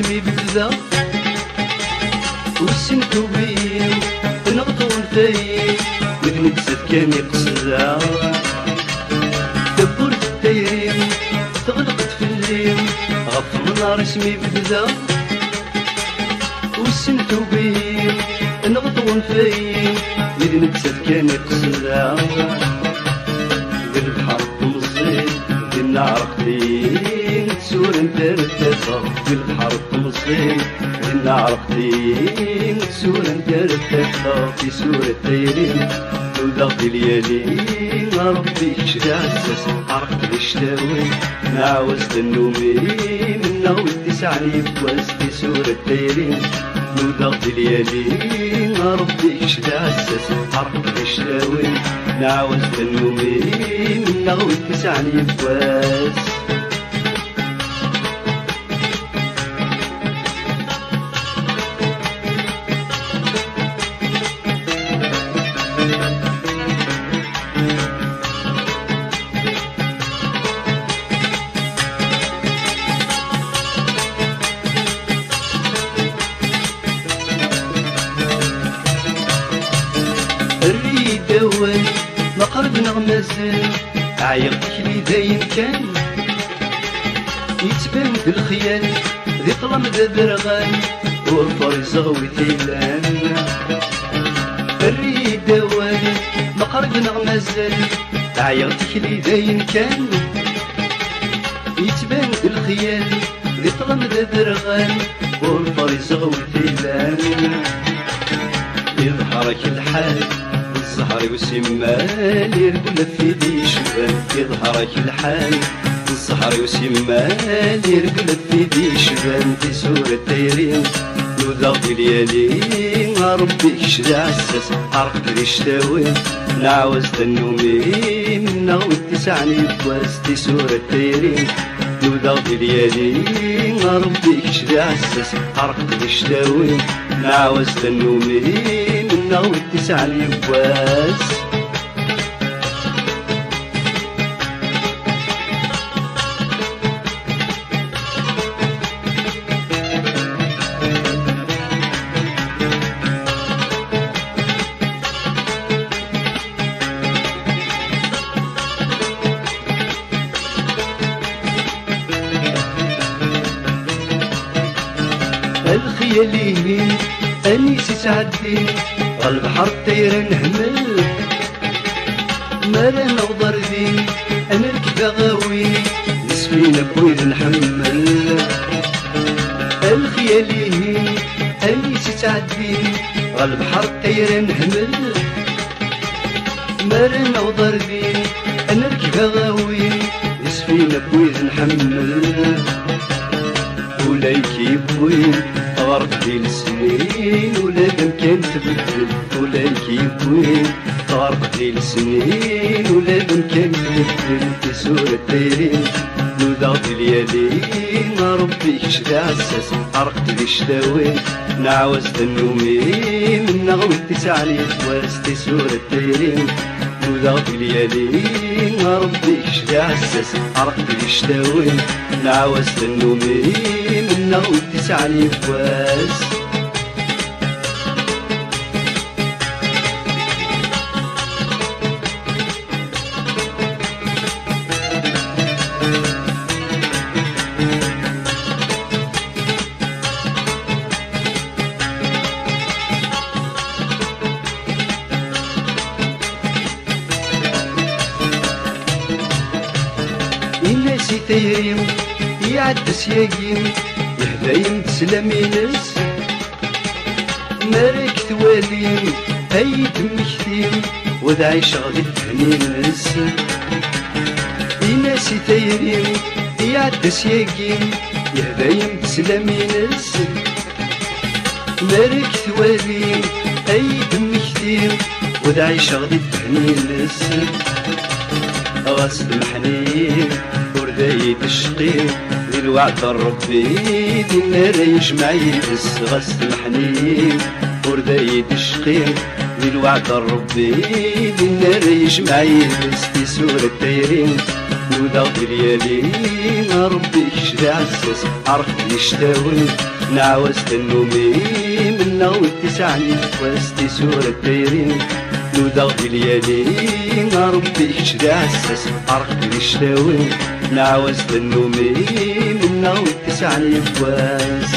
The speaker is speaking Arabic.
اسمي بكذا والسنتو بيم نغطو ونتيم مدني تسد كان يقصدا دبرت التيريم تغلقت في الليل غف ونهار اسمي بكذا والسنتو بيم نغطو ونفيم مدني تسد كان يقصدا بالبحر تمصير بالنار قديم تسور انت رتفق بالبحر تمصير بالنار قديم تسور انت رتفق في سورة تيرين وضغط الليالي ربي شدا عساس عرفت الشتاوي نعوزت النومي من نغوي تسعني بوزتي سورة تيرين وضغط الليالي ربي شدا عساس عرفت الشتاوي نعوزت النومي من نغوي تسعني بواز قرب نغمزل عيقك لي دايم كان. يتبان بالخيال ذي طلم ذا برغان. والفرز غوي تيلان. الريد اول ما قرب نغمزل عيقك لي دايم كان. يتبان بالخيال ذي طلم ذا برغان. والفرز غوي تيلان. يظهرك الحال الزهر وسمال يرقل في دي شبان يظهرك الحال. الزهر وسمال يرقل في دي شبان في سورة تيرين نوضغ ليالي ربي شدع عساس عرفت لي شتاوي نعوز النومي من نغوي تسعني بوازتي سورة تيرين نوضغ ليالي ربي شدع عساس عرفت لي شتاوي نعوز النومي من نغوي تسعني بواز الخيالي أنيسي سعدي البحر طير نهمل. نغدر ذي أنا ركبة غاوي نسفينة بويد نحمل. الخيالي أنيسي سعدي البحر طير نهمل. نغدر ذي أنا ركبة غاوي نسفينة بويد نحمل. ولايك يبوين غربتي السنين ولا كان تبدل ولايك يبوين غربتي السنين ولا كان تبدل في سورة تيرين نوضغط الليالي ربي شدا عساس عرقت لي شتاوي نعوزت النومي من نغوي تسعني وازتي سورة تيرين وذاك الليالي ربي شدا عساس عرقت لي شتاوي. نعوزت النومي من نغوي تسعني تيريم يعدس ياقيم يهدايم تسلامينس مارك تواليم أي تمكتيم ودعي شغل التهنينس إناسي تيريم يعدس ياقيم يهدايم تسلامينس مارك تواليم أي دمكتيم ودعي شغل التهنينس غصب محنين ورداي تشقي الوعد ربي دي النار يجمع يدس غصب محنين ورداي تشقي الوعد ربي دي النار يجمع يدس في سورة تيرين نودا اليالين ربي كشد عساس عرفت يشتاون نعوزت النومي من نغوي تسعني وستي سورة تيرين نودا اليالين ربي كشد عساس عرفت يشتاون نعوزت النومي من نغوي تسعني فواس